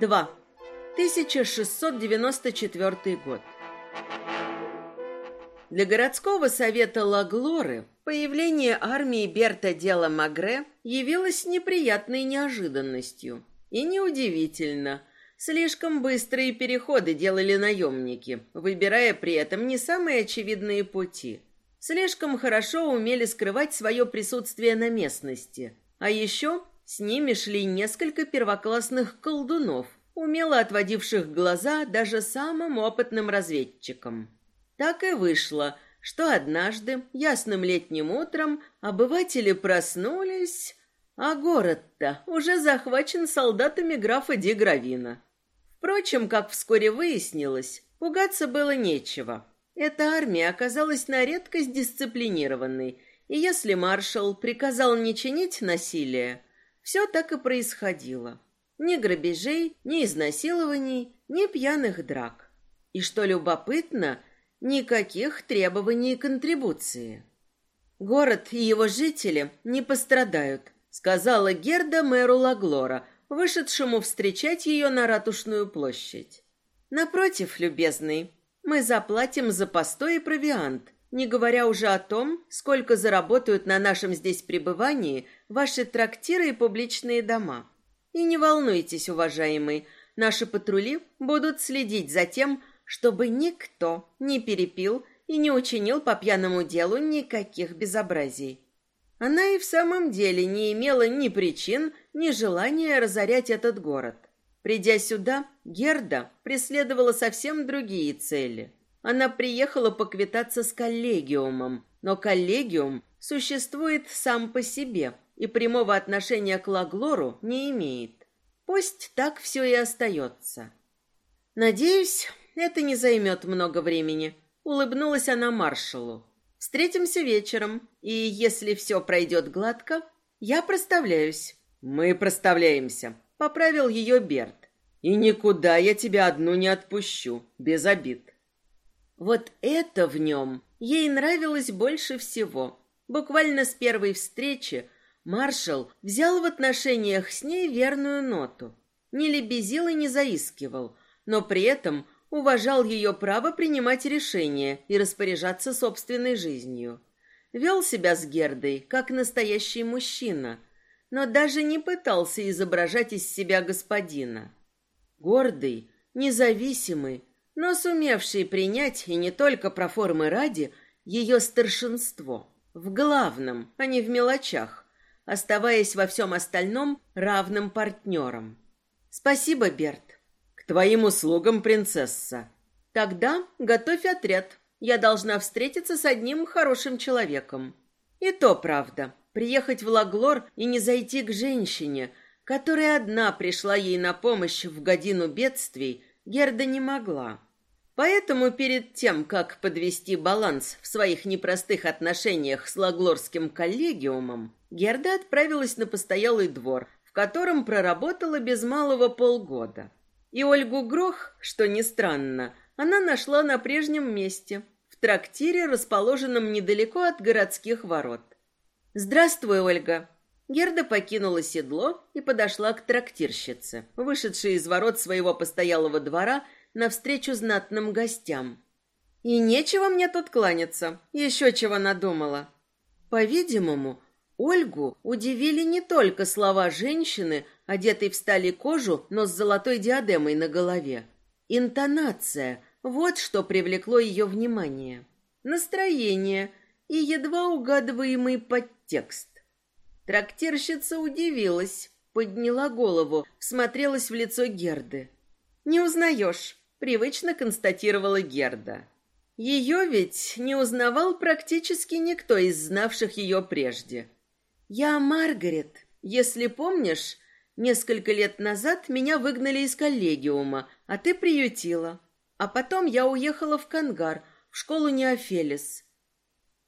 2. 1694 год. Для городского совета Лаглоры появление армии Берта Дела Магре явилось неприятной неожиданностью. И неудивительно. Слишком быстрые переходы делали наемники, выбирая при этом не самые очевидные пути. Слишком хорошо умели скрывать свое присутствие на местности. А еще с ними шли несколько первоклассных колдунов, умело отводивших глаза даже самым опытным разведчикам. Так и вышло, что однажды, ясным летним утром, обыватели проснулись, а город-то уже захвачен солдатами графа Дегравина. Впрочем, как вскоре выяснилось, пугаться было нечего. Эта армия оказалась на редкость дисциплинированной, и если маршал приказал не чинить насилие, все так и происходило. Ни грабежей, ни изнасилований, ни пьяных драк. И что любопытно, никаких требований контрибуции. Город и его жители не пострадают, сказала Герда мэру Лаглора, вышедшему встречать ее на ратушную площадь. Напротив, любезный, мы заплатим за постой и провиант, не говоря уже о том, сколько заработают на нашем здесь пребывании ваши трактиры и публичные дома. И не волнуйтесь, уважаемый, наши патрули будут следить за тем, чтобы никто не перепил и не учинил по пьяному делу никаких безобразий. Она и в самом деле не имела ни причин, ни желания разорять этот город. Придя сюда, Герда преследовала совсем другие цели. Она приехала поквитаться с коллегиумом, но коллегиум существует сам по себе – и прямого отношения к Лаглору не имеет. Пусть так все и остается. Надеюсь, это не займет много времени. Улыбнулась она маршалу. Встретимся вечером, и если все пройдет гладко, я проставляюсь. Мы проставляемся, поправил ее Берт. И никуда я тебя одну не отпущу, без обид. Вот это в нем ей нравилось больше всего. Буквально с первой встречи Маршал взял в отношениях с ней верную ноту. Не лебезил и не заискивал, но при этом уважал ее право принимать решения и распоряжаться собственной жизнью. Вел себя с Гердой, как настоящий мужчина, но даже не пытался изображать из себя господина. Гордый, независимый, но сумевший принять, и не только про формы ради, ее старшинство. В главном, а не в мелочах, оставаясь во всем остальном равным партнером. Спасибо, Берт. К твоим услугам, принцесса. Тогда готовь отряд. Я должна встретиться с одним хорошим человеком. И то правда. Приехать в Лаглор и не зайти к женщине, которая одна пришла ей на помощь в годину бедствий, Герда не могла. Поэтому перед тем, как подвести баланс в своих непростых отношениях с Лаглорским коллегиумом, Герда отправилась на постоялый двор, в котором проработала без малого полгода. И Ольгу Грох, что ни странно, она нашла на прежнем месте, в трактире, расположенном недалеко от городских ворот. «Здравствуй, Ольга!» Герда покинула седло и подошла к трактирщице, вышедшей из ворот своего постоялого двора навстречу знатным гостям. «И нечего мне тут кланяться, еще чего надумала». По-видимому, Ольгу удивили не только слова женщины, одетой в стали кожу, но с золотой диадемой на голове. Интонация — вот что привлекло ее внимание. Настроение и едва угадываемый подтекст. Трактирщица удивилась, подняла голову, всмотрелась в лицо Герды. «Не узнаешь», — привычно констатировала Герда. Ее ведь не узнавал практически никто из знавших ее прежде. «Я Маргарет. Если помнишь, несколько лет назад меня выгнали из коллегиума, а ты приютила. А потом я уехала в Кангар, в школу Неофелис».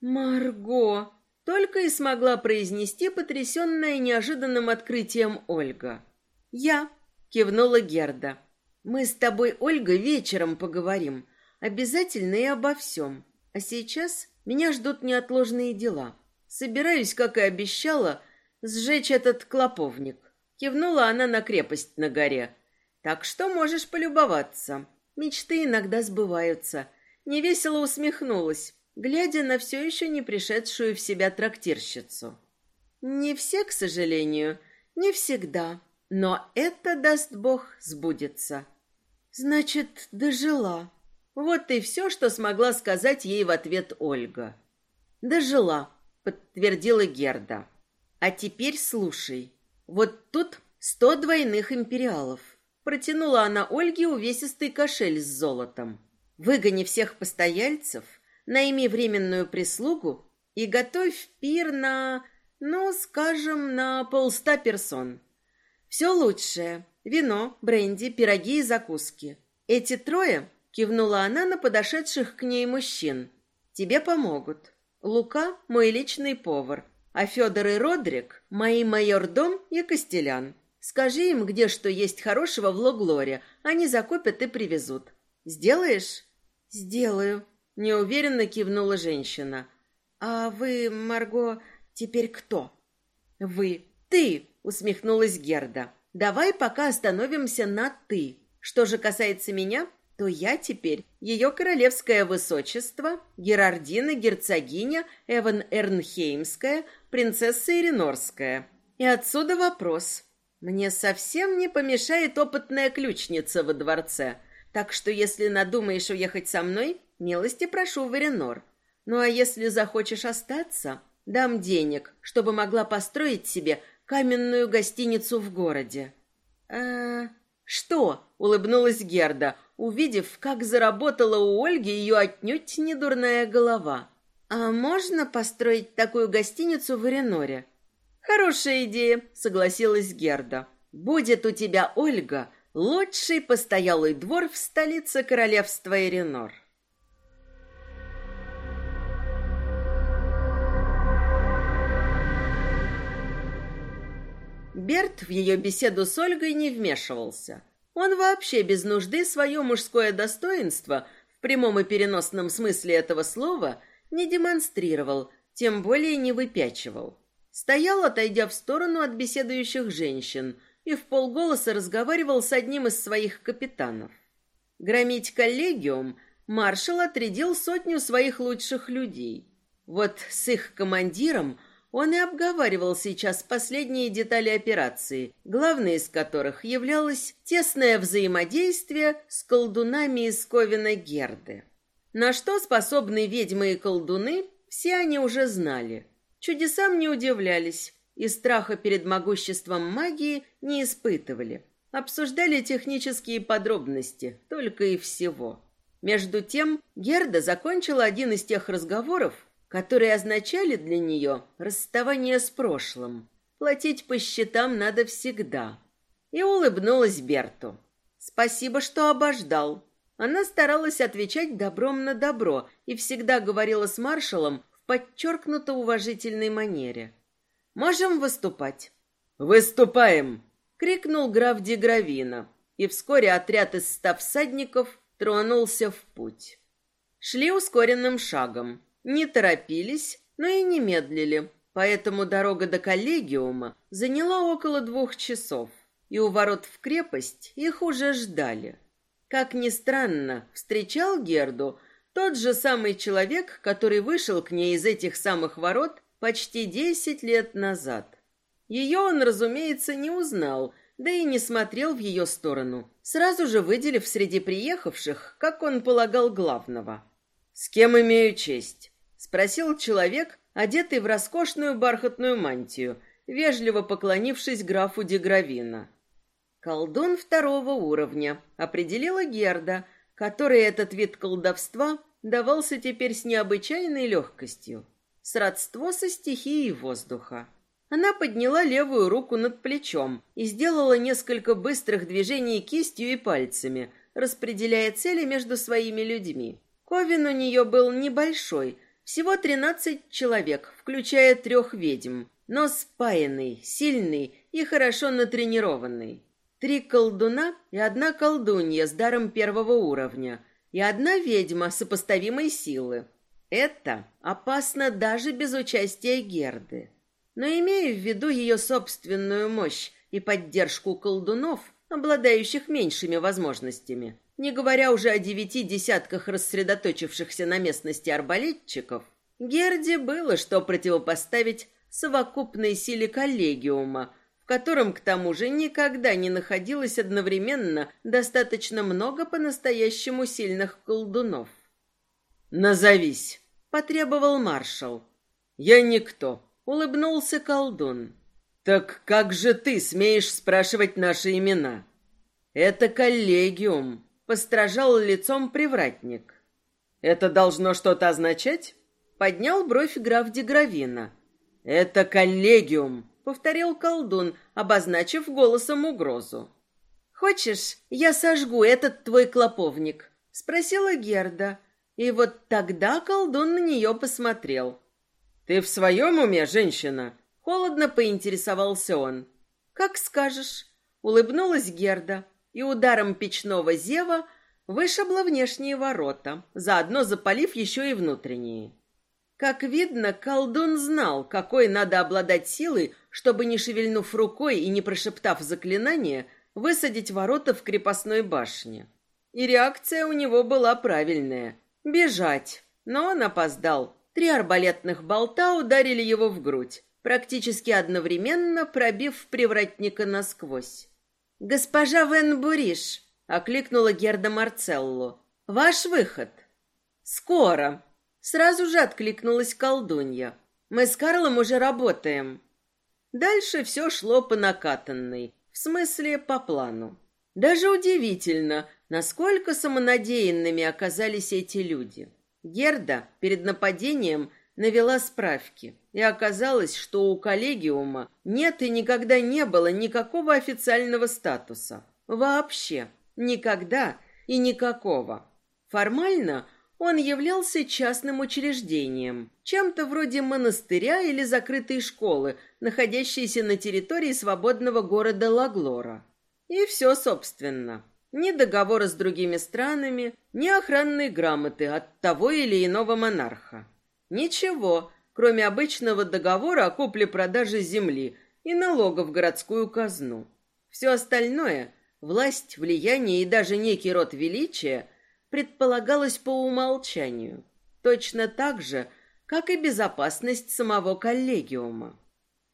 «Марго!» — только и смогла произнести потрясенная неожиданным открытием Ольга. «Я!» — кивнула Герда. «Мы с тобой, Ольга, вечером поговорим. Обязательно и обо всем. А сейчас меня ждут неотложные дела». Собираюсь, как и обещала, сжечь этот клоповник. Кивнула она на крепость на горе. Так что можешь полюбоваться. Мечты иногда сбываются. Невесело усмехнулась, глядя на все еще не пришедшую в себя трактирщицу. Не все, к сожалению, не всегда, но это, даст Бог, сбудется. Значит, дожила. Вот и все, что смогла сказать ей в ответ Ольга. Дожила, подтвердила Герда. А теперь слушай. Вот тут сто двойных империалов. Протянула она Ольге увесистый кошель с золотом. Выгони всех постояльцев, найми временную прислугу и готовь пир на, ну, скажем, на полста персон. Все лучшее. Вино, бренди, пироги и закуски. Эти трое, кивнула она на подошедших к ней мужчин, тебе помогут. Лука – мой личный повар, а Федор и Родрик – мои майордом и Костелян. Скажи им, где что есть хорошего в Логлоре, они закупят и привезут. Сделаешь? Сделаю, неуверенно кивнула женщина. А вы, Марго, теперь кто? Вы. Ты, усмехнулась Герда. Давай пока остановимся на ты. Что же касается меня, то я теперь ее королевское высочество, Герардина герцогиня Эван Эрнхеймская, принцесса Иринорская. И отсюда вопрос. Мне совсем не помешает опытная ключница во дворце, так что если надумаешь уехать со мной, милости прошу в Иринор. Ну а если захочешь остаться, дам денег, чтобы могла построить себе каменную гостиницу в городе. А что? улыбнулась Герда, увидев, как заработала у Ольги ее отнюдь не дурная голова. А можно построить такую гостиницу в Иреноре? Хорошая идея, согласилась Герда. Будет у тебя, Ольга, лучший постоялый двор в столице королевства Иринор. Берт в ее беседу с Ольгой не вмешивался. Он вообще без нужды свое мужское достоинство в прямом и переносном смысле этого слова не демонстрировал, тем более не выпячивал. Стоял, отойдя в сторону от беседующих женщин, и в полголоса разговаривал с одним из своих капитанов. Громить коллегиум маршал отрядил сотню своих лучших людей. Вот с их командиром – он и обговаривал сейчас последние детали операции, главной из которых являлось тесное взаимодействие с колдунами из Ковина Герды. На что способны ведьмы и колдуны, все они уже знали. Чудесам не удивлялись и страха перед могуществом магии не испытывали. Обсуждали технические подробности, только и всего. Между тем, Герда закончила один из тех разговоров, которые означали для нее расставание с прошлым. Платить по счетам надо всегда. И улыбнулась Берту. Спасибо, что обождал. Она старалась отвечать добром на добро и всегда говорила с маршалом в подчеркнуто уважительной манере. Можем выступать. Выступаем, крикнул граф Дегравина, и вскоре отряд из ста всадников тронулся в путь. Шли ускоренным шагом. Не торопились, но и не медлили, поэтому дорога до коллегиума заняла около двух часов, и у ворот в крепость их уже ждали. Как ни странно, встречал Герду тот же самый человек, который вышел к ней из этих самых ворот почти десять лет назад. Ее он, разумеется, не узнал, да и не смотрел в ее сторону, сразу же выделив среди приехавших, как он полагал, главного. «С кем имею честь?» Спросил человек, одетый в роскошную бархатную мантию, вежливо поклонившись графу Дегравина. Колдун второго уровня, определила Герда, которой этот вид колдовства давался теперь с необычайной легкостью. Сродство со стихией воздуха. Она подняла левую руку над плечом и сделала несколько быстрых движений кистью и пальцами, распределяя цели между своими людьми. Ковен у нее был небольшой, всего тринадцать человек, включая трех ведьм, но спаянный, сильный и хорошо натренированный. Три колдуна и одна колдунья с даром первого уровня, и одна ведьма сопоставимой силы. Это опасно даже без участия Герды. Но имея в виду ее собственную мощь и поддержку колдунов, обладающих меньшими возможностями, не говоря уже о девяти десятках рассредоточившихся на местности арбалетчиков, Герде было что противопоставить совокупной силе коллегиума, в котором, к тому же, никогда не находилось одновременно достаточно много по-настоящему сильных колдунов. «Назовись», — потребовал маршал. «Я никто», — улыбнулся колдун. «Так как же ты смеешь спрашивать наши имена?» «Это коллегиум», — постражал лицом привратник. «Это должно что-то означать?» Поднял бровь граф Дегравина. «Это коллегиум», — повторил колдун, обозначив голосом угрозу. «Хочешь, я сожгу этот твой клоповник?» — спросила Герда. И вот тогда колдун на нее посмотрел. «Ты в своем уме, женщина?» — холодно поинтересовался он. «Как скажешь», — улыбнулась Герда и ударом печного зева вышибла внешние ворота, заодно запалив еще и внутренние. Как видно, колдун знал, какой надо обладать силой, чтобы, не шевельнув рукой и не прошептав заклинание, высадить ворота в крепостной башне. И реакция у него была правильная — бежать. Но он опоздал. Три арбалетных болта ударили его в грудь, практически одновременно пробив привратника насквозь. «Госпожа Вен Буриш!» — окликнула Герда Марцелло. «Ваш выход!» «Скоро!» Сразу же откликнулась колдунья. Мы с Карлом уже работаем. Дальше все шло по накатанной, в смысле по плану. Даже удивительно, насколько самонадеянными оказались эти люди. Герда перед нападением навела справки, и оказалось, что у коллегиума нет и никогда не было никакого официального статуса. Вообще. Никогда и никакого. Формально – он являлся частным учреждением, чем-то вроде монастыря или закрытой школы, находящейся на территории свободного города Лаглора. И все, собственно. Ни договора с другими странами, ни охранной грамоты от того или иного монарха. Ничего, кроме обычного договора о купле-продаже земли и налогов в городскую казну. Все остальное – власть, влияние и даже некий род величия – предполагалось по умолчанию, точно так же, как и безопасность самого коллегиума.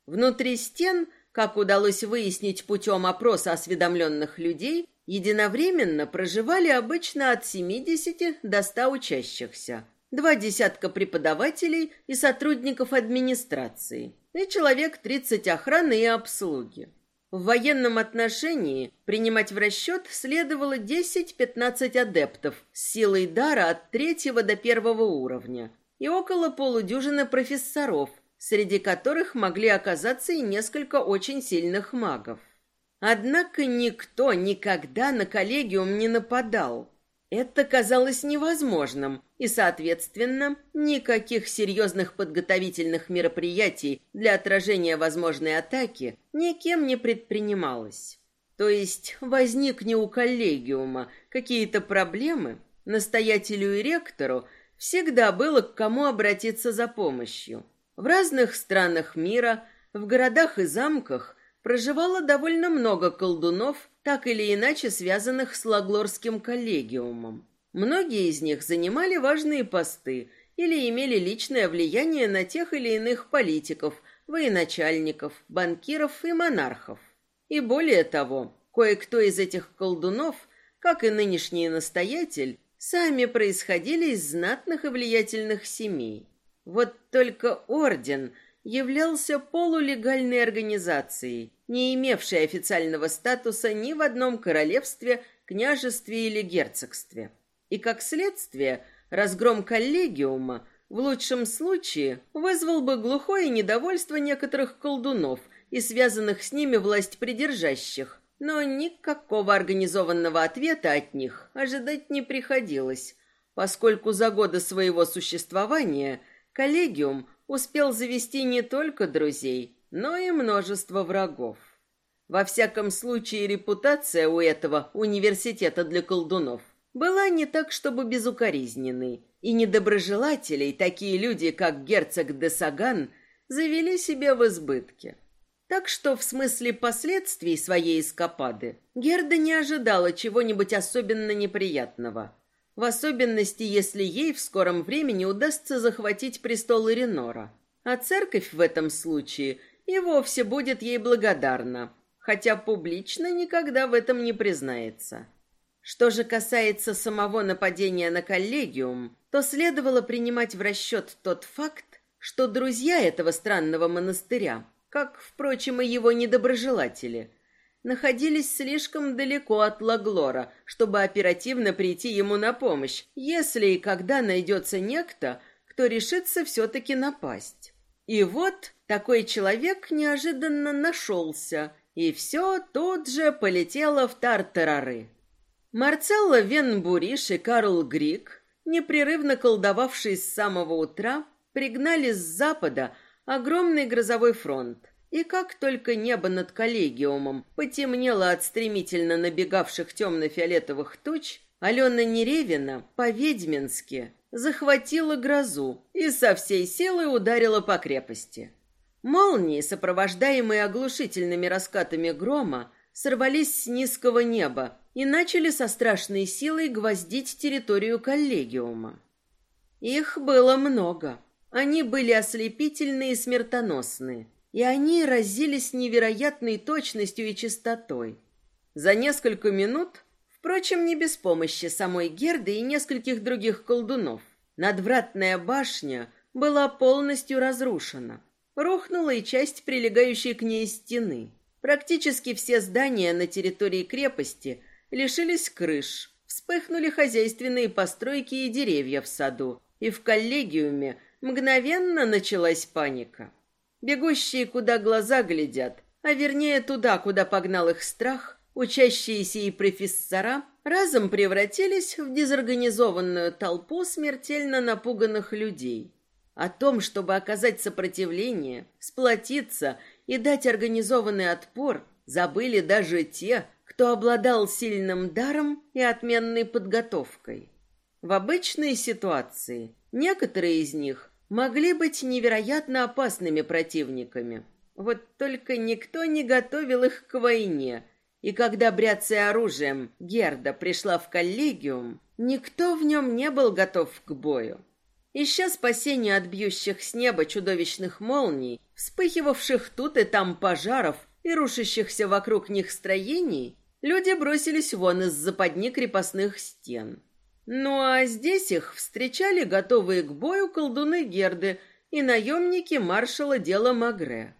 Внутри стен, как удалось выяснить путем опроса осведомленных людей, единовременно проживали обычно от 70 до 100 учащихся, два десятка преподавателей и сотрудников администрации, и человек 30 охраны и обслуги. В военном отношении принимать в расчет следовало 10-15 адептов с силой дара от третьего до первого уровня и около полудюжины профессоров, среди которых могли оказаться и несколько очень сильных магов. Однако никто никогда на коллегиум не нападал. Это казалось невозможным, и, соответственно, никаких серьезных подготовительных мероприятий для отражения возможной атаки никем не предпринималось. То есть возникне у коллегиума какие-то проблемы, настоятелю и ректору всегда было к кому обратиться за помощью. В разных странах мира, в городах и замках проживало довольно много колдунов, так или иначе связанных с Лаглорским коллегиумом. Многие из них занимали важные посты или имели личное влияние на тех или иных политиков, военачальников, банкиров и монархов. И более того, кое-кто из этих колдунов, как и нынешний настоятель, сами происходили из знатных и влиятельных семей. Вот только орден являлся полулегальной организацией, не имевшей официального статуса ни в одном королевстве, княжестве или герцогстве. И как следствие, разгром коллегиума в лучшем случае вызвал бы глухое недовольство некоторых колдунов и связанных с ними власть придержащих, но никакого организованного ответа от них ожидать не приходилось, поскольку за годы своего существования коллегиум успел завести не только друзей, но и множество врагов. Во всяком случае, репутация у этого университета для колдунов была не так, чтобы безукоризненной, и недоброжелателей такие люди, как герцог де Саган, завели себе в избытке. Так что в смысле последствий своей эскапады Герда не ожидала чего-нибудь особенно неприятного. В особенности, если ей в скором времени удастся захватить престол Иринора. А церковь в этом случае и вовсе будет ей благодарна, хотя публично никогда в этом не признается. Что же касается самого нападения на коллегиум, то следовало принимать в расчет тот факт, что друзья этого странного монастыря как, впрочем, и его недоброжелатели, находились слишком далеко от Лаглора, чтобы оперативно прийти ему на помощь, если и когда найдется некто, кто решится все-таки напасть. И вот такой человек неожиданно нашелся, и все тут же полетело в тартарары. Марцелло Венбуриш и Карл Грик, непрерывно колдовавшие с самого утра, пригнали с запада огромный грозовой фронт. И как только небо над коллегиумом потемнело от стремительно набегавших темно-фиолетовых туч, Алена Неревина по-ведьмински захватила грозу и со всей силы ударила по крепости. Молнии, сопровождаемые оглушительными раскатами грома, сорвались с низкого неба и начали со страшной силой гвоздить территорию коллегиума. Их было много. Они были ослепительные и смертоносные, и они разились невероятной точностью и чистотой. За несколько минут, впрочем, не без помощи самой Герды и нескольких других колдунов, надвратная башня была полностью разрушена. Рухнула и часть прилегающей к ней стены. Практически все здания на территории крепости лишились крыш, вспыхнули хозяйственные постройки и деревья в саду, и в коллегиуме Мгновенно началась паника. Бегущие, куда глаза глядят, а вернее туда, куда погнал их страх, учащиеся и профессора разом превратились в дезорганизованную толпу смертельно напуганных людей. О том, чтобы оказать сопротивление, сплотиться и дать организованный отпор, забыли даже те, кто обладал сильным даром и отменной подготовкой. В обычной ситуации некоторые из них могли быть невероятно опасными противниками. Вот только никто не готовил их к войне. И когда, бряцая оружием, Герда пришла в коллегиум, никто в нем не был готов к бою. Ища спасения от бьющих с неба чудовищных молний, вспыхивавших тут и там пожаров и рушащихся вокруг них строений, люди бросились вон из западни крепостных стен. Ну а здесь их встречали готовые к бою колдуны Герды и наемники маршала дела Магре.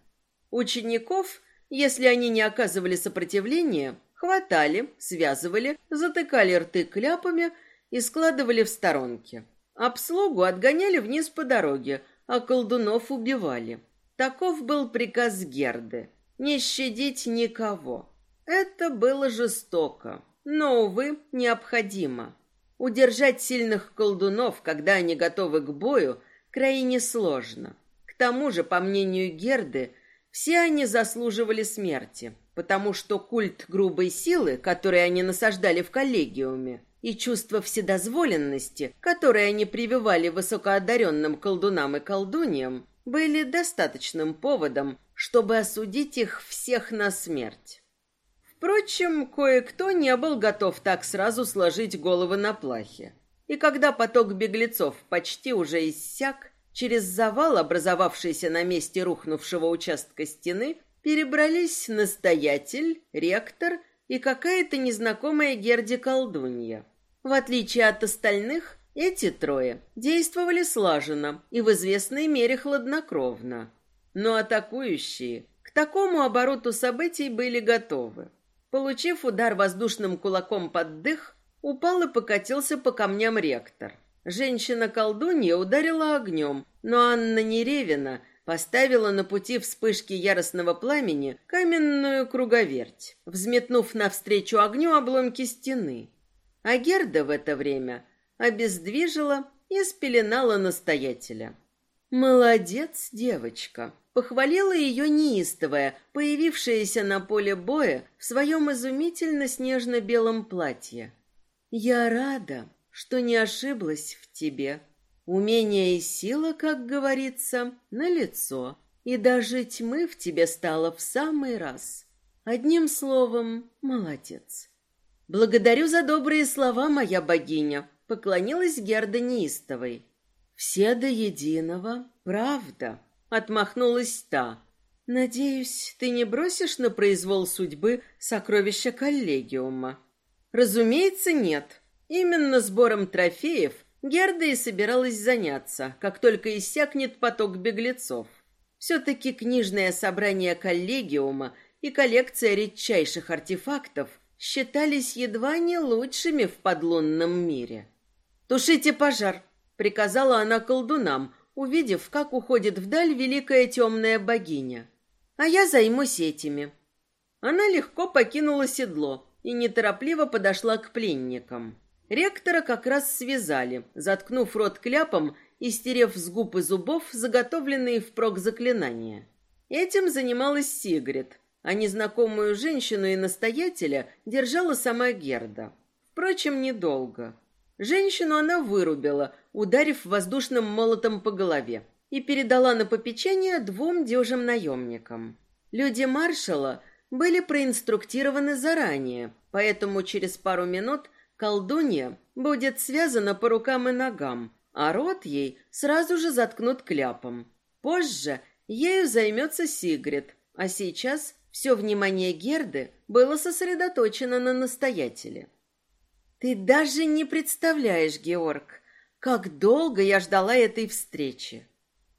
Учеников, если они не оказывали сопротивления, хватали, связывали, затыкали рты кляпами и складывали в сторонки. Обслугу отгоняли вниз по дороге, а колдунов убивали. Таков был приказ Герды — не щадить никого. Это было жестоко, но, увы, необходимо. Удержать сильных колдунов, когда они готовы к бою, крайне сложно. К тому же, по мнению Герды, все они заслуживали смерти, потому что культ грубой силы, который они насаждали в коллегиуме, и чувство вседозволенности, которое они прививали высокоодаренным колдунам и колдуньям, были достаточным поводом, чтобы осудить их всех на смерть. Впрочем, кое-кто не был готов так сразу сложить головы на плахе. И когда поток беглецов почти уже иссяк, через завал, образовавшийся на месте рухнувшего участка стены, перебрались настоятель, ректор и какая-то незнакомая Герди колдунья. В отличие от остальных, эти трое действовали слаженно и в известной мере хладнокровно. Но атакующие к такому обороту событий были готовы. Получив удар воздушным кулаком под дых, упал и покатился по камням ректор. Женщина-колдунья ударила огнем, но Анна Неревина поставила на пути вспышки яростного пламени каменную круговерть, взметнув навстречу огню обломки стены. А Герда в это время обездвижила и спеленала настоятеля. «Молодец, девочка!» Похвалила ее неистовая, появившаяся на поле боя в своем изумительно снежно-белом платье. «Я рада, что не ошиблась в тебе. Умение и сила, как говорится, на лицо. и даже тьмы в тебе стало в самый раз. Одним словом, молодец. Благодарю за добрые слова, моя богиня, поклонилась Герда неистовой. Все до единого, правда, отмахнулась та. Надеюсь, ты не бросишь на произвол судьбы сокровища коллегиума. Разумеется, нет. Именно сбором трофеев Герда и собиралась заняться, как только иссякнет поток беглецов. Все-таки книжное собрание коллегиума и коллекция редчайших артефактов считались едва не лучшими в подлунном мире. «Тушите пожар!» — приказала она колдунам, увидев, как уходит вдаль великая темная богиня. «А я займусь этими». Она легко покинула седло и неторопливо подошла к пленникам. Ректора как раз связали, заткнув рот кляпом и стерев с губ и зубов заготовленные впрок заклинания. Этим занималась Сигрид, а незнакомую женщину и настоятеля держала сама Герда. Впрочем, недолго. Женщину она вырубила, ударив воздушным молотом по голове, и передала на попечение двум дюжим наемникам. Люди маршала были проинструктированы заранее, поэтому через пару минут колдунья будет связана по рукам и ногам, а рот ей сразу же заткнут кляпом. Позже ею займется Сигрид, а сейчас все внимание Герды было сосредоточено на настоятеле. «Ты даже не представляешь, Георг, как долго я ждала этой встречи!»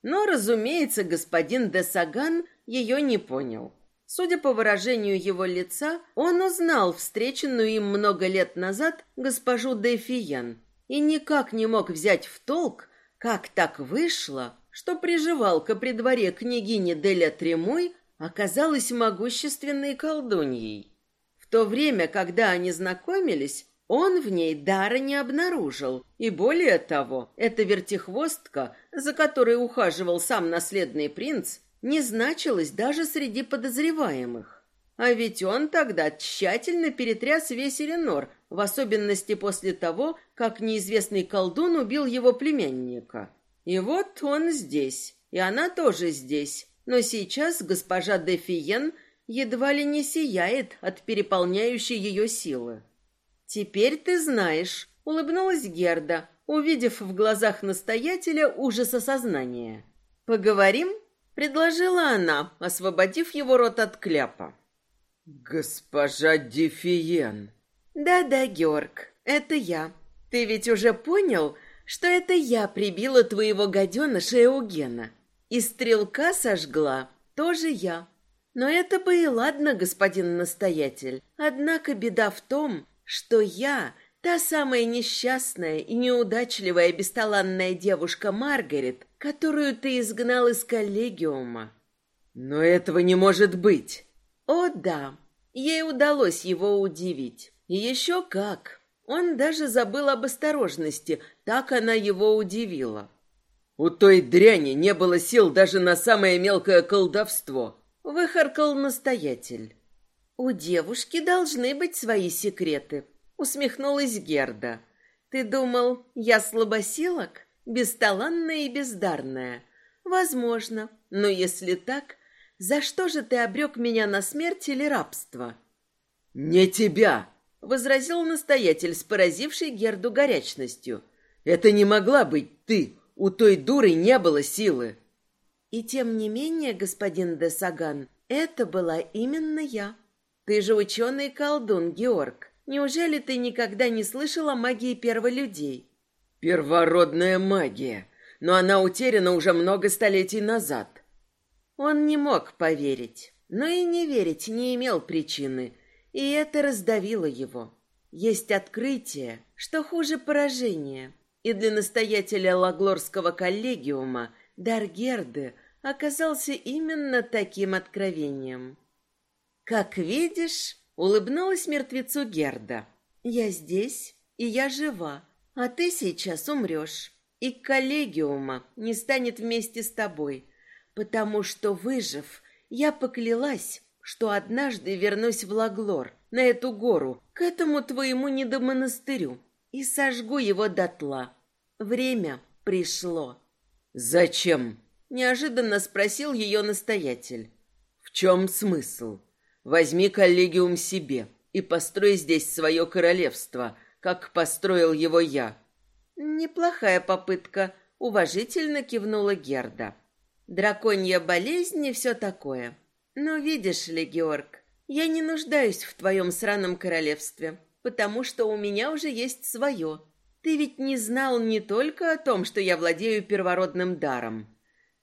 Но, разумеется, господин де Саган ее не понял. Судя по выражению его лица, он узнал встреченную им много лет назад госпожу де Фиен и никак не мог взять в толк, как так вышло, что приживалка при дворе княгини Деля Тремой оказалась могущественной колдуньей. В то время, когда они знакомились, он в ней дара не обнаружил, и более того, эта вертихвостка, за которой ухаживал сам наследный принц, не значилась даже среди подозреваемых. А ведь он тогда тщательно перетряс весь Эленор, в особенности после того, как неизвестный колдун убил его племянника. И вот он здесь, и она тоже здесь, но сейчас госпожа де Фиен едва ли не сияет от переполняющей ее силы. «Теперь ты знаешь», — улыбнулась Герда, увидев в глазах настоятеля ужас осознания. «Поговорим?» — предложила она, освободив его рот от кляпа. «Госпожа Дефиен!» «Да-да, Георг, это я. Ты ведь уже понял, что это я прибила твоего гаденыша Эугена. И стрелка сожгла тоже я. Но это бы и ладно, господин настоятель. Однако беда в том, что я та самая несчастная и неудачливая бесталанная девушка Маргарет, которую ты изгнал из коллегиума. Но этого не может быть. О, да. Ей удалось его удивить. И еще как. Он даже забыл об осторожности, так она его удивила. У той дряни не было сил даже на самое мелкое колдовство. Выхаркал настоятель. У девушки должны быть свои секреты, усмехнулась Герда. Ты думал, я слабосилок, бесталанная и бездарная? Возможно, но если так, за что же ты обрек меня на смерть или рабство? Не тебя, возразил настоятель с поразившей Герду горячностью. Это не могла быть ты. У той дуры не было силы. И тем не менее, господин де Саган, это была именно я. Ты же ученый колдун, Георг. Неужели ты никогда не слышал о магии перволюдей? Первородная магия, но она утеряна уже много столетий назад. Он не мог поверить, но и не верить не имел причины, и это раздавило его. Есть открытие, что хуже поражения, и для настоятеля Лаглорского коллегиума Даргерды оказался именно таким откровением. Как видишь, улыбнулась мертвецу Герда. Я здесь, и я жива, а ты сейчас умрешь. И коллегиума не станет вместе с тобой, потому что, выжив, я поклялась, что однажды вернусь в Лаглор, на эту гору, к этому твоему недомонастырю, и сожгу его дотла. Время пришло. Зачем? Неожиданно спросил ее настоятель. В чем смысл? Возьми коллегиум себе и построй здесь свое королевство, как построил его я. Неплохая попытка, уважительно кивнула Герда. Драконья болезнь и все такое. Но видишь ли, Георг, я не нуждаюсь в твоем сраном королевстве, потому что у меня уже есть свое. Ты ведь не знал не только о том, что я владею первородным даром.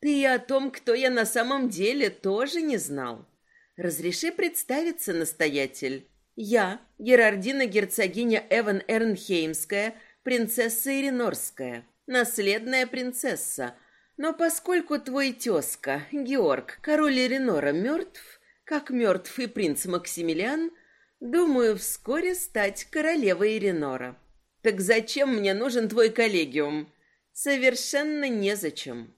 Ты и о том, кто я на самом деле, тоже не знал. Разреши представиться, настоятель. Я, Герардина герцогиня Эван Эрнхеймская, принцесса Иринорская, наследная принцесса. Но поскольку твой тезка, Георг, король Иринора, мертв, как мертв и принц Максимилиан, думаю вскоре стать королевой Иринора. Так зачем мне нужен твой коллегиум? Совершенно незачем.